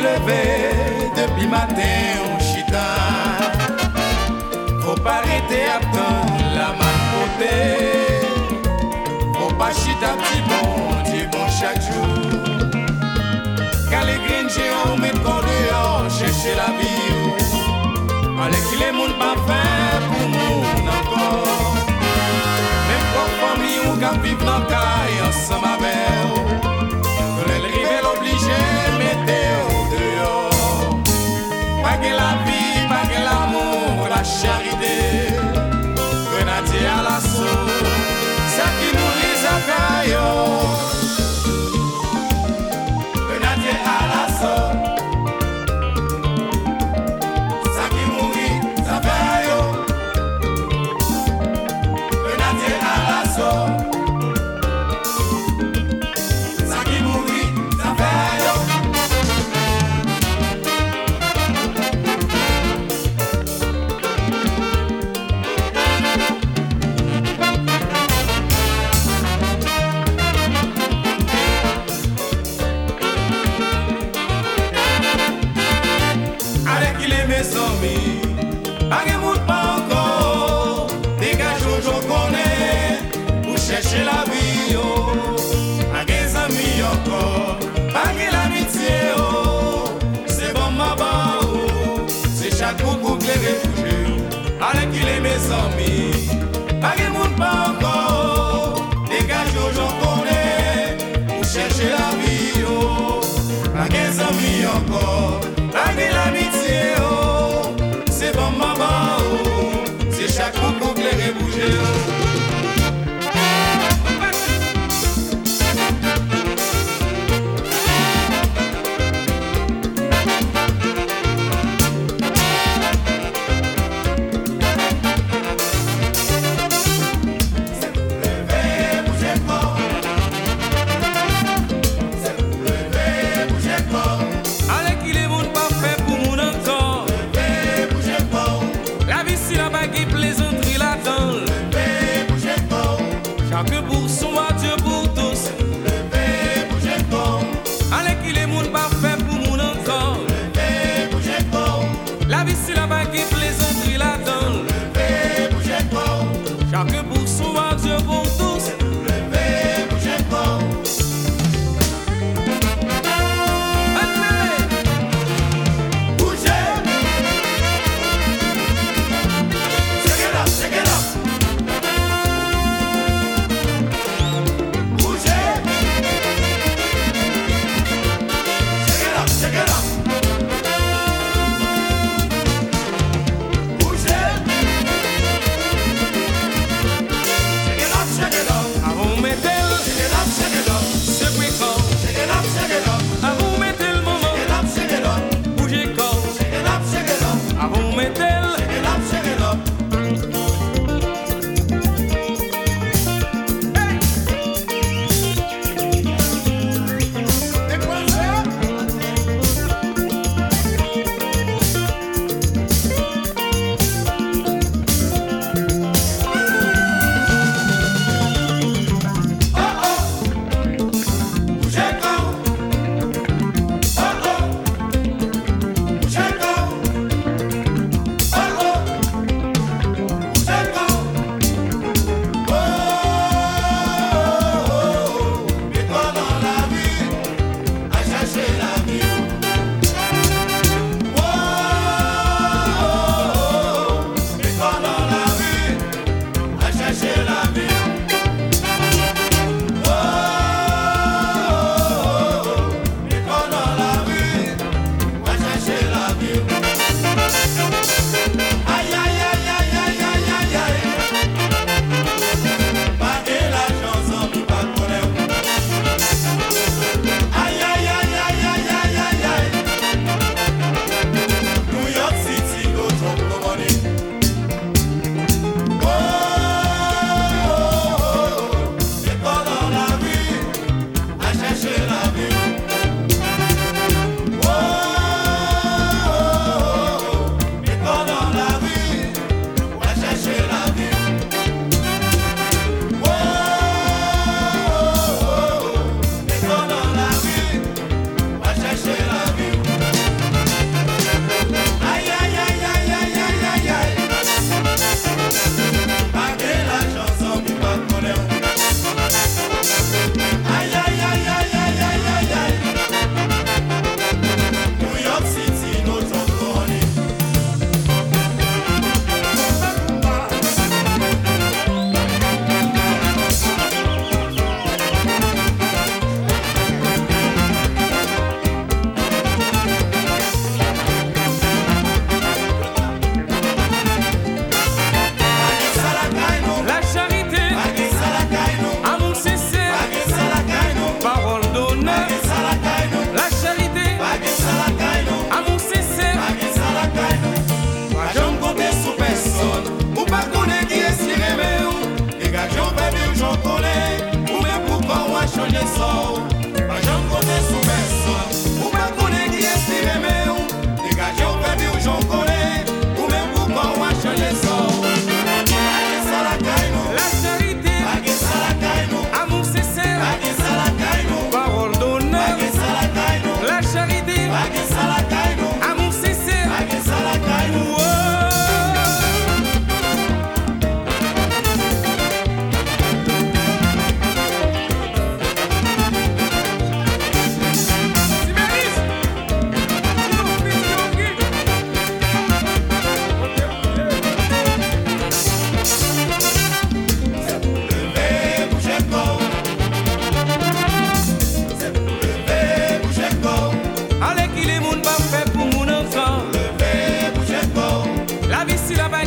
Levé depuis matin au chita, faut pas arrêter à temps la main côté, faut pas chita plus bon, du bon chaque jour. Qu'à l'église, j'ai en mes corps dehors, j'ai chez la vie, avec les mouns parfaits. Pas de monde pas encore, dégage aujourd'hui, vous cherchez la vie, pas de monde encore, pas de l'amitié, c'est bon ma bague, c'est chaque groupe qui est venu, allez-y les mes amis, pas de monde pas encore. chaque Chacun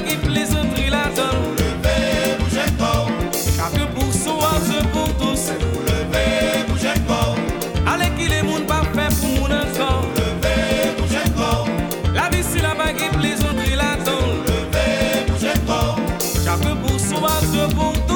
Le vé bougez bon chaque bourseau pour tous. Le V bougez bon Allez qu'il est moun parfait pour mon enfant. Le V bougez bon La vie sur la baguette les autres Le V bouge fort Chaque bourse soit pour tous.